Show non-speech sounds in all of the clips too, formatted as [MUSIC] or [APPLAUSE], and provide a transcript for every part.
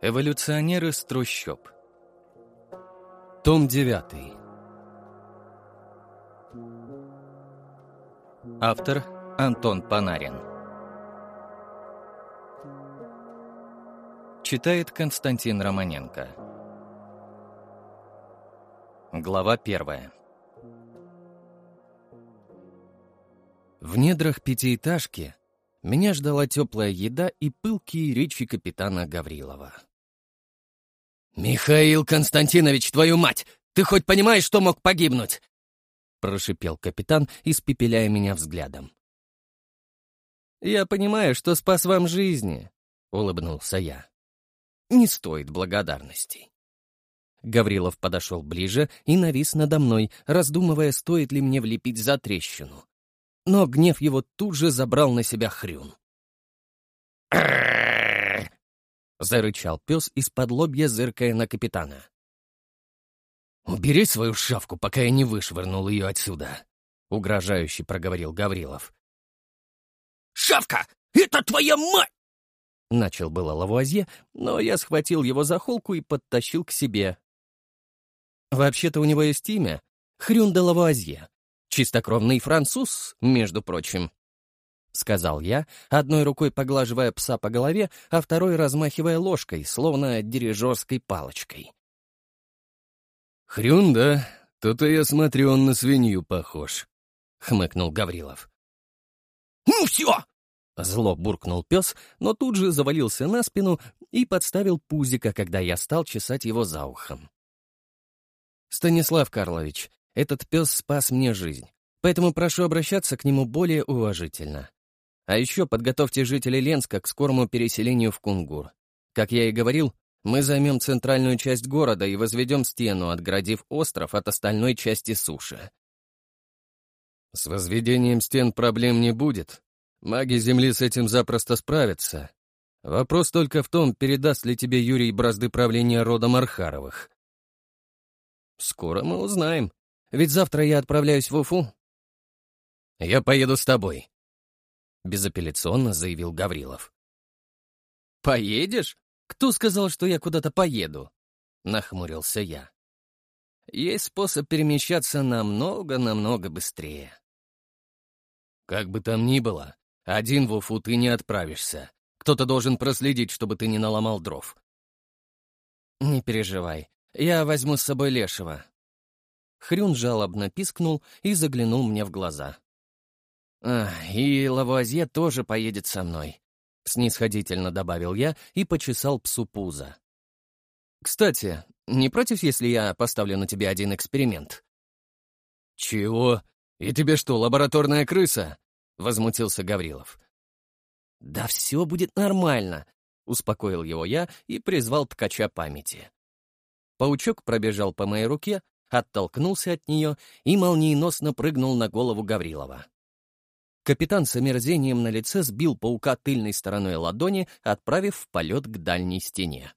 Эволюционеры из трущоб. Том 9. Автор Антон Панарин. Читает Константин Романенко. Глава первая. В недрах пятиэтажки меня ждала теплая еда и пылкие речи капитана Гаврилова. «Михаил Константинович, твою мать! Ты хоть понимаешь, что мог погибнуть?» Прошипел капитан, испепеляя меня взглядом. «Я понимаю, что спас вам жизни», — улыбнулся я. «Не стоит благодарностей». Гаврилов подошел ближе и навис надо мной, раздумывая, стоит ли мне влепить за трещину. Но гнев его тут же забрал на себя хрюн. «Аррр!» — зарычал пес из-под лобья, зыркая на капитана. «Убери свою шавку, пока я не вышвырнул ее отсюда», — угрожающе проговорил Гаврилов. «Шавка! Это твоя мать!» Начал было Лавуазье, но я схватил его за холку и подтащил к себе. Вообще-то у него есть имя — Хрюн де Лавуазье. Чистокровный француз, между прочим. — сказал я, одной рукой поглаживая пса по голове, а второй размахивая ложкой, словно дирижерской палочкой. «Хрюн, да? То-то я смотрю, он на свинью похож», — хмыкнул Гаврилов. «Ну все!» — зло буркнул пес, но тут же завалился на спину и подставил пузика, когда я стал чесать его за ухом. «Станислав Карлович, этот пес спас мне жизнь, поэтому прошу обращаться к нему более уважительно», а еще подготовьте жителей Ленска к скорому переселению в Кунгур. Как я и говорил, мы займем центральную часть города и возведем стену, отградив остров от остальной части суши. С возведением стен проблем не будет. Маги Земли с этим запросто справятся. Вопрос только в том, передаст ли тебе Юрий бразды правления рода Мархаровых. Скоро мы узнаем, ведь завтра я отправляюсь в Уфу. Я поеду с тобой, — безапелляционно заявил Гаврилов. «Поедешь? Кто сказал, что я куда-то поеду?» — нахмурился я. «Есть способ перемещаться намного-намного быстрее». «Как бы там ни было, один в Уфу ты не отправишься. Кто-то должен проследить, чтобы ты не наломал дров». «Не переживай, я возьму с собой Лешего». Хрюн жалобно пискнул и заглянул мне в глаза. А, «И Лавуазье тоже поедет со мной», — снисходительно добавил я и почесал псу пузо. «Кстати, не против, если я поставлю на тебе один эксперимент?» «Чего? И тебе что, лабораторная крыса?» — возмутился Гаврилов. «Да все будет нормально», — успокоил его я и призвал ткача памяти. Паучок пробежал по моей руке, оттолкнулся от нее и молниеносно прыгнул на голову Гаврилова. Капитан с омерзением на лице сбил паука тыльной стороной ладони, отправив в полет к дальней стене.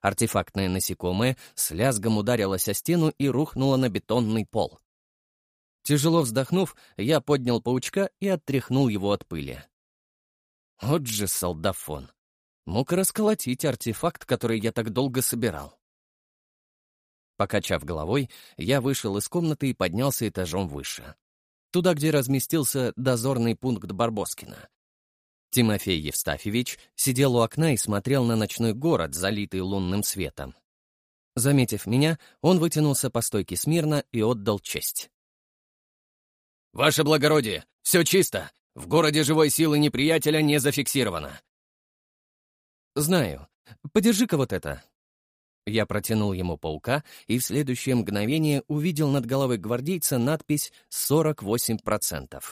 Артефактное насекомое с лязгом ударилось о стену и рухнуло на бетонный пол. Тяжело вздохнув, я поднял паучка и оттряхнул его от пыли. Вот же солдафон. Мог расколотить артефакт, который я так долго собирал. Покачав головой, я вышел из комнаты и поднялся этажом выше туда, где разместился дозорный пункт Барбоскина. Тимофей Евстафьевич сидел у окна и смотрел на ночной город, залитый лунным светом. Заметив меня, он вытянулся по стойке смирно и отдал честь. «Ваше благородие, все чисто. В городе живой силы неприятеля не зафиксировано». «Знаю. Подержи-ка вот это», я протянул ему паука и в следующее мгновение увидел над головой гвардейца надпись «48%».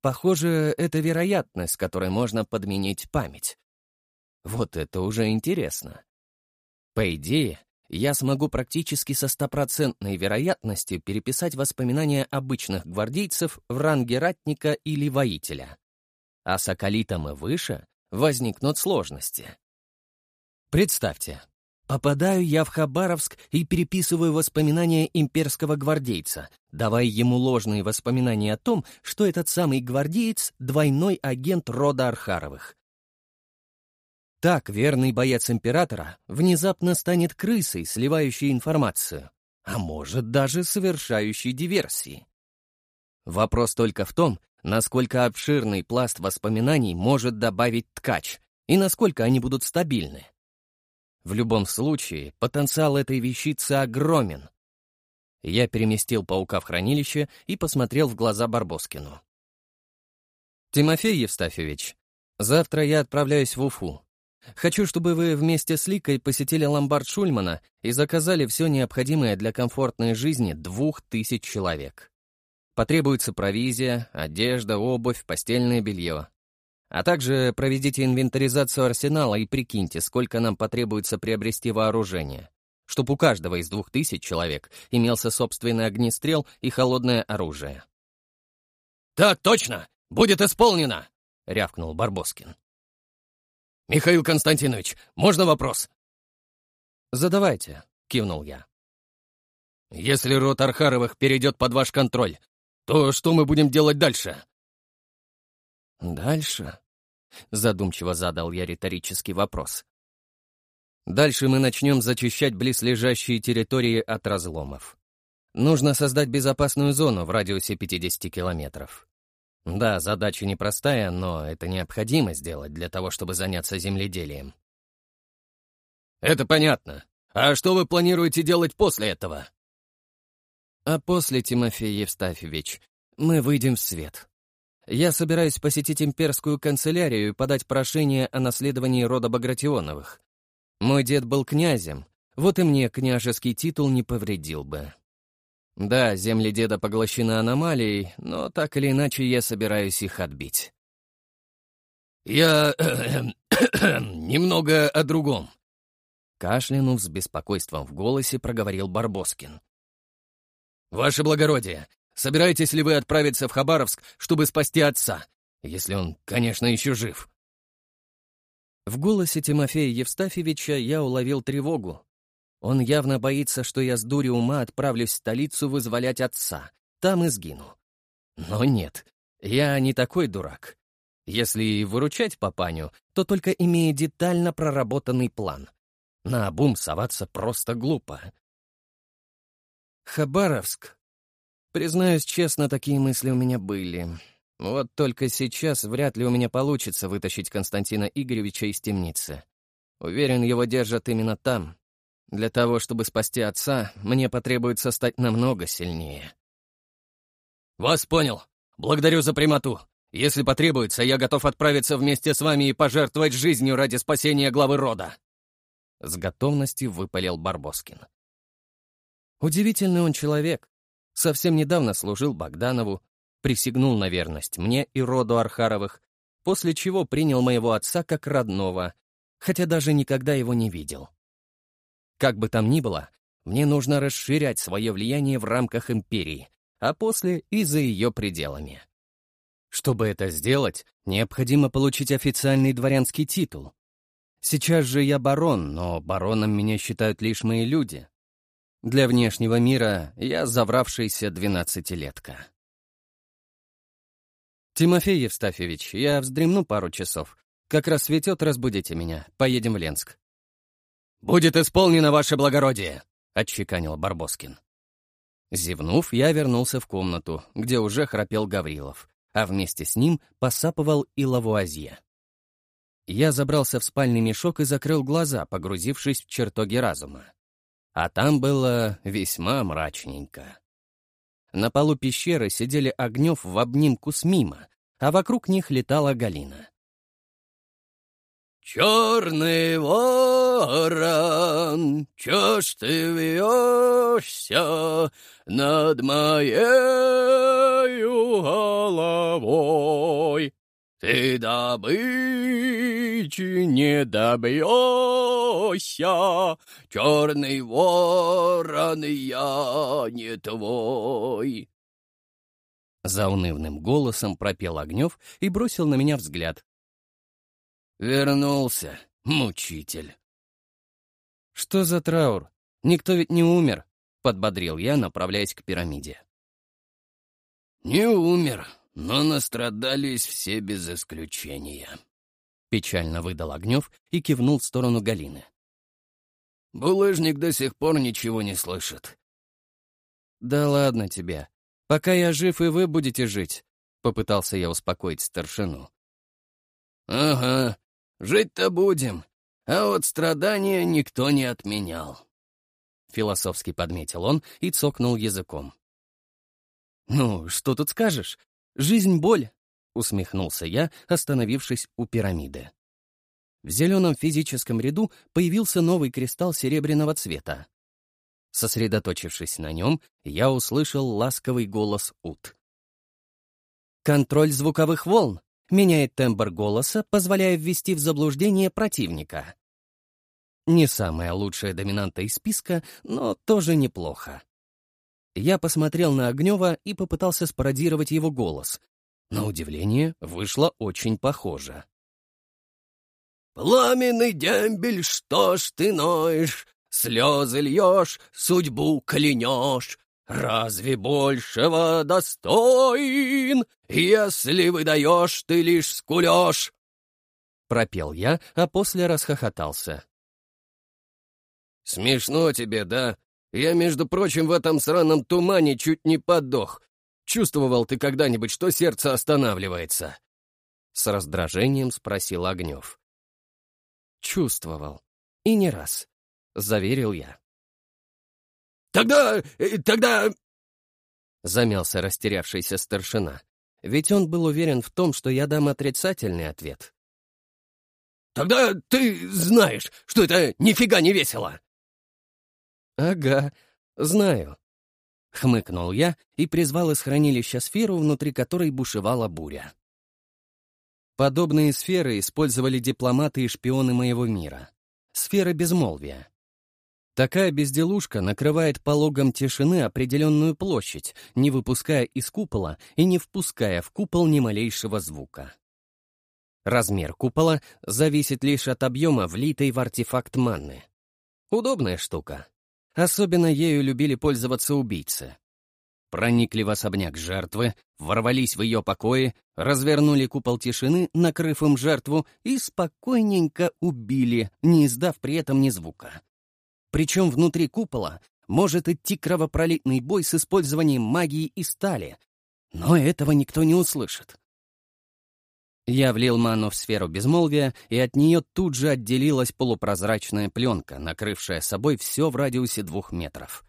Похоже, это вероятность, которой можно подменить память. Вот это уже интересно. По идее, я смогу практически со стопроцентной вероятностью переписать воспоминания обычных гвардейцев в ранге ратника или воителя. А с акалитом и выше возникнут сложности. Представьте, Попадаю я в Хабаровск и переписываю воспоминания имперского гвардейца, давая ему ложные воспоминания о том, что этот самый гвардеец — двойной агент рода Архаровых. Так верный боец императора внезапно станет крысой, сливающей информацию, а может даже совершающей диверсии. Вопрос только в том, насколько обширный пласт воспоминаний может добавить ткач и насколько они будут стабильны. В любом случае, потенциал этой вещицы огромен. Я переместил паука в хранилище и посмотрел в глаза Барбоскину. «Тимофей Евстафьевич, завтра я отправляюсь в Уфу. Хочу, чтобы вы вместе с Ликой посетили ломбард Шульмана и заказали все необходимое для комфортной жизни двух тысяч человек. Потребуется провизия, одежда, обувь, постельное белье. А также проведите инвентаризацию арсенала и прикиньте, сколько нам потребуется приобрести вооружение, чтобы у каждого из двух тысяч человек имелся собственный огнестрел и холодное оружие. «Так точно! Будет исполнено!» — рявкнул Барбоскин. «Михаил Константинович, можно вопрос?» «Задавайте», — кивнул я. «Если рот Архаровых перейдет под ваш контроль, то что мы будем делать дальше?» «Дальше?» — задумчиво задал я риторический вопрос. «Дальше мы начнем зачищать близлежащие территории от разломов. Нужно создать безопасную зону в радиусе 50 километров. Да, задача непростая, но это необходимо сделать для того, чтобы заняться земледелием». «Это понятно. А что вы планируете делать после этого?» «А после, Тимофей Евстафьевич, мы выйдем в свет», я собираюсь посетить имперскую канцелярию и подать прошение о наследовании рода Багратионовых. Мой дед был князем, вот и мне княжеский титул не повредил бы. Да, земли деда поглощены аномалией, но так или иначе я собираюсь их отбить. Я [COUGHS] немного о другом. Кашлянув с беспокойством в голосе, проговорил Барбоскин. «Ваше благородие, Собираетесь ли вы отправиться в Хабаровск, чтобы спасти отца? Если он, конечно, еще жив». В голосе Тимофея Евстафьевича я уловил тревогу. Он явно боится, что я с дури ума отправлюсь в столицу вызволять отца. Там и сгину. Но нет, я не такой дурак. Если и выручать папаню, то только имея детально проработанный план. На обум соваться просто глупо. Хабаровск Признаюсь честно, такие мысли у меня были. Вот только сейчас вряд ли у меня получится вытащить Константина Игоревича из темницы. Уверен, его держат именно там. Для того, чтобы спасти отца, мне потребуется стать намного сильнее. «Вас понял. Благодарю за прямоту. Если потребуется, я готов отправиться вместе с вами и пожертвовать жизнью ради спасения главы рода». С готовностью выпалил Барбоскин. Удивительный он человек совсем недавно служил Богданову, присягнул на верность мне и роду Архаровых, после чего принял моего отца как родного, хотя даже никогда его не видел. Как бы там ни было, мне нужно расширять свое влияние в рамках империи, а после и за ее пределами. Чтобы это сделать, необходимо получить официальный дворянский титул. Сейчас же я барон, но бароном меня считают лишь мои люди. Для внешнего мира я завравшийся двенадцатилетка. «Тимофей Евстафьевич, я вздремну пару часов. Как рассветет, разбудите меня. Поедем в Ленск». «Будет исполнено, ваше благородие!» — отчеканил Барбоскин. Зевнув, я вернулся в комнату, где уже храпел Гаврилов, а вместе с ним посапывал и Лавуазье. Я забрался в спальный мешок и закрыл глаза, погрузившись в чертоги разума. А там было весьма мрачненько. На полу пещеры сидели Огнев в обнимку с Мимо, а вокруг них летала Галина. «Черный ворон, чё ж ты вьешься над моей головой?» Ты добычи не добьешься, Черный ворон, я не твой. За унывным голосом пропел Огнев и бросил на меня взгляд. Вернулся, мучитель. Что за траур? Никто ведь не умер, — подбодрил я, направляясь к пирамиде. «Не умер», но настрадались все без исключения. Печально выдал Огнев и кивнул в сторону Галины. Булыжник до сих пор ничего не слышит. «Да ладно тебе. Пока я жив, и вы будете жить», — попытался я успокоить старшину. «Ага, жить-то будем, а вот страдания никто не отменял», — философски подметил он и цокнул языком. «Ну, что тут скажешь? «Жизнь — боль!» — усмехнулся я, остановившись у пирамиды. В зеленом физическом ряду появился новый кристалл серебряного цвета. Сосредоточившись на нем, я услышал ласковый голос Ут. «Контроль звуковых волн меняет тембр голоса, позволяя ввести в заблуждение противника». Не самая лучшая доминанта из списка, но тоже неплохо. Я посмотрел на Огнева и попытался спародировать его голос. На удивление, вышло очень похоже. «Пламенный дембель, что ж ты ноешь? Слезы льешь, судьбу клянешь. Разве большего достоин, если выдаешь, ты лишь скулешь?» Пропел я, а после расхохотался. «Смешно тебе, да?» Я, между прочим, в этом сраном тумане чуть не подох. Чувствовал ты когда-нибудь, что сердце останавливается?» С раздражением спросил Огнев. «Чувствовал. И не раз», — заверил я. «Тогда... Э, тогда...» Замялся растерявшийся старшина, ведь он был уверен в том, что я дам отрицательный ответ. «Тогда ты знаешь, что это нифига не весело!» «Ага, знаю», — хмыкнул я и призвал из хранилища сферу, внутри которой бушевала буря. Подобные сферы использовали дипломаты и шпионы моего мира. Сфера безмолвия. Такая безделушка накрывает пологом тишины определенную площадь, не выпуская из купола и не впуская в купол ни малейшего звука. Размер купола зависит лишь от объема влитой в артефакт манны. Удобная штука. Особенно ею любили пользоваться убийцы. Проникли в особняк жертвы, ворвались в ее покои, развернули купол тишины, накрыв им жертву, и спокойненько убили, не издав при этом ни звука. Причем внутри купола может идти кровопролитный бой с использованием магии и стали, но этого никто не услышит. Я влил ману в сферу безмолвия, и от нее тут же отделилась полупрозрачная пленка, накрывшая собой все в радиусе двух метров.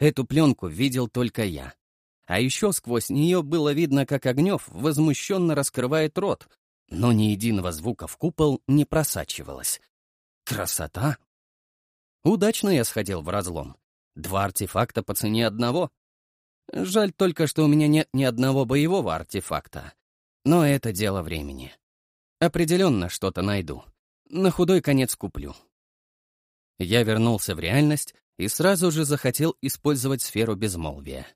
Эту пленку видел только я. А еще сквозь нее было видно, как Огнев возмущенно раскрывает рот, но ни единого звука в купол не просачивалось. Красота! Удачно я сходил в разлом. Два артефакта по цене одного. Жаль только, что у меня нет ни одного боевого артефакта. Но это дело времени. Определенно что-то найду. На худой конец куплю. Я вернулся в реальность и сразу же захотел использовать сферу безмолвия.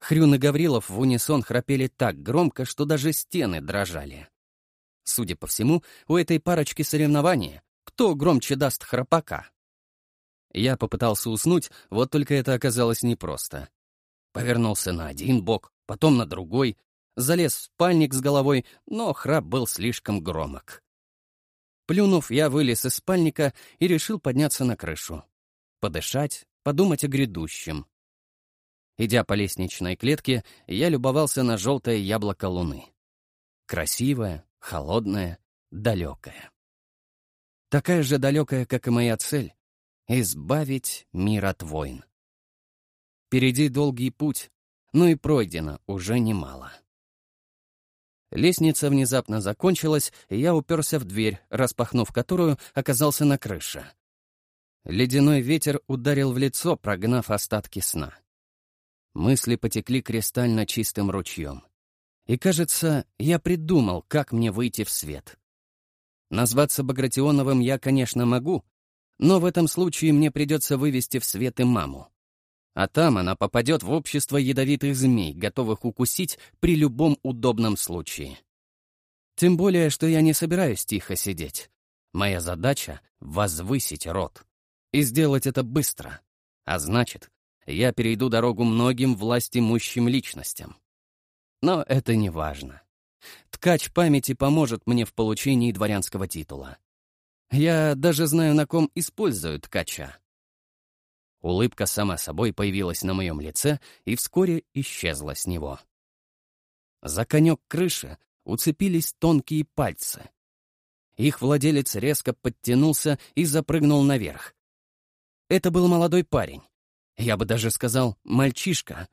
Хрюн и Гаврилов в унисон храпели так громко, что даже стены дрожали. Судя по всему, у этой парочки соревнования. Кто громче даст храпака? Я попытался уснуть, вот только это оказалось непросто. Повернулся на один бок, потом на другой, Залез в спальник с головой, но храп был слишком громок. Плюнув, я вылез из спальника и решил подняться на крышу. Подышать, подумать о грядущем. Идя по лестничной клетке, я любовался на желтое яблоко луны. Красивое, холодное, далекое. Такая же далекая, как и моя цель — избавить мир от войн. Впереди долгий путь, но и пройдено уже немало. Лестница внезапно закончилась, и я уперся в дверь, распахнув которую, оказался на крыше. Ледяной ветер ударил в лицо, прогнав остатки сна. Мысли потекли кристально чистым ручьем. И, кажется, я придумал, как мне выйти в свет. Назваться Багратионовым я, конечно, могу, но в этом случае мне придется вывести в свет и маму. А там она попадет в общество ядовитых змей, готовых укусить при любом удобном случае. Тем более, что я не собираюсь тихо сидеть. Моя задача — возвысить род. И сделать это быстро. А значит, я перейду дорогу многим властимущим личностям. Но это не важно. Ткач памяти поможет мне в получении дворянского титула. Я даже знаю, на ком используют ткача. Улыбка сама собой появилась на моем лице и вскоре исчезла с него. За конек крыши уцепились тонкие пальцы. Их владелец резко подтянулся и запрыгнул наверх. Это был молодой парень. Я бы даже сказал, мальчишка.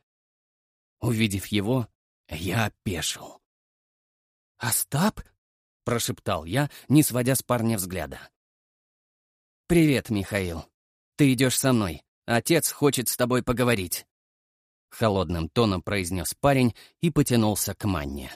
Увидев его, я опешил. «Остап?» — прошептал я, не сводя с парня взгляда. «Привет, Михаил. Ты идешь со мной. Отец хочет с тобой поговорить», — холодным тоном произнес парень и потянулся к манне.